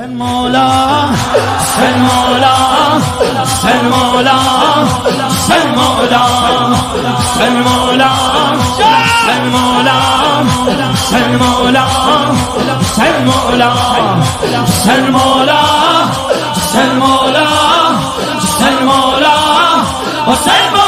حسین مولا حسین مولا حسین مولا حسین مولا حسین مولا حسین مولا حسین مولا حسین مولا حسین مولا حسین مولا حسین مولا حسین مولا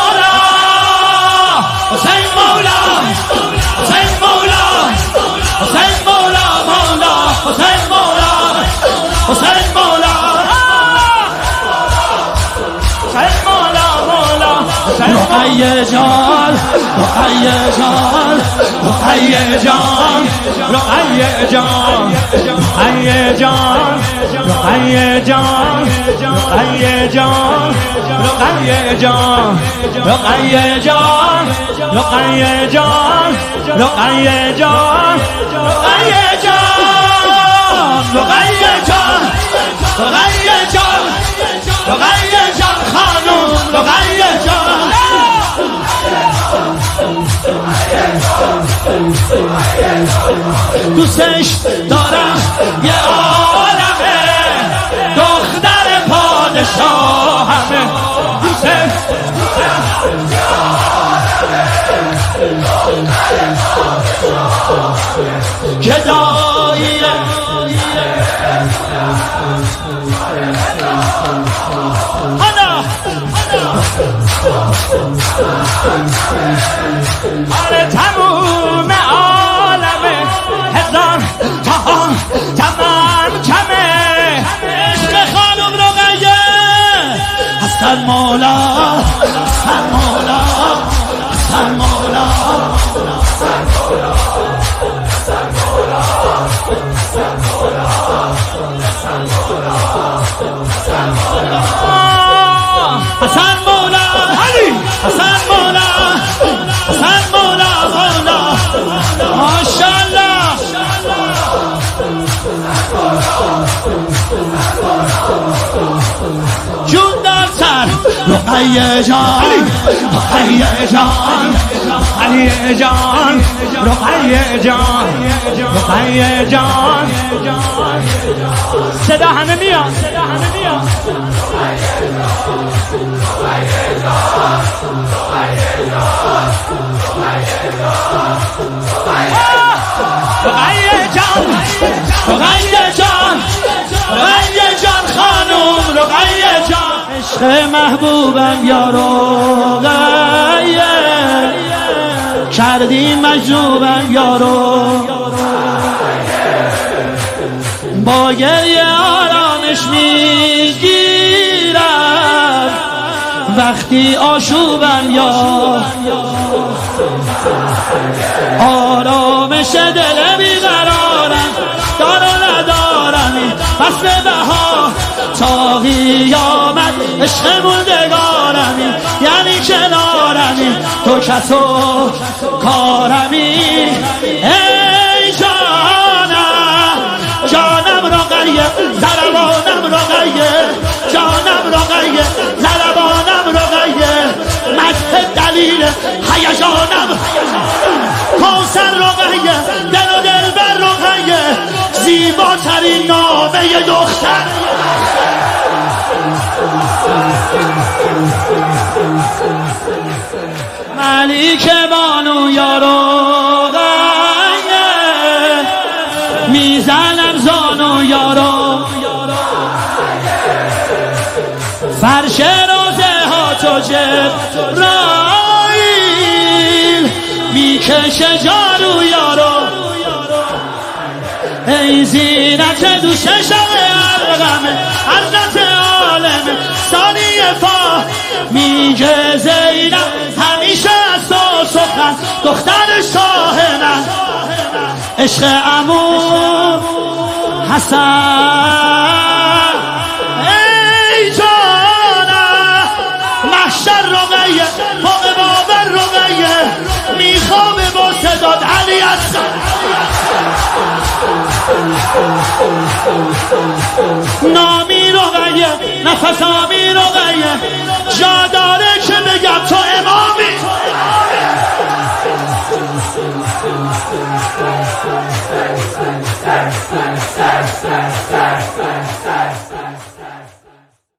رقیه جان رقیه جان رقیه جان رقیه جان رقیه جان رقیه جان رقیه جان رقیه جان رقیه جان رقیه جان رقیه جان رقیه جان رقیه جان دوستش دارم یه عالمه. دختر پادشاهمه. دوستش که دایره. آدم آره تموم عالم هزار تهان تمام کمه عشق خانم رقیه حسن مولا حسن مولا حسن مولا حسن رقیه جان رقیه جان علی جان رقیه جان رقیه جان. صدا همه میاد صدا همه میاد. رقیه جان رقیه جان. عشق محبوبم یارو کردی مجنوبم یارو با گریه آرامش می‌گیرم. وقتی آشوبم یارو آرامش دل بیقرارم. دارو ندارم. به بهار ساقی آمد عشق مردگارمی یعنی کنارمی تو کسو کارمی. ای جانم جانم را قریه زربانم را قریه جانم را قریه زربانم را قریه مست دلیل حیجانم حیجانم هیجانم کوسر رقیه دل و دل بر رقیه زیباترین نامه دختر. ملیک بانو یارو می‌زنم زانو یارو فرش روزه ها تو جبرائیل می‌کشه جارو یارو. ای زینت دوشه شب ارغم حضرت عالم. ثانی فا میگه زینب همیشه از تو سخن. دختر شاه من عشق امو حسن. نامی رقیه نفس آمی رقیه جا داره که بگم تو امامی.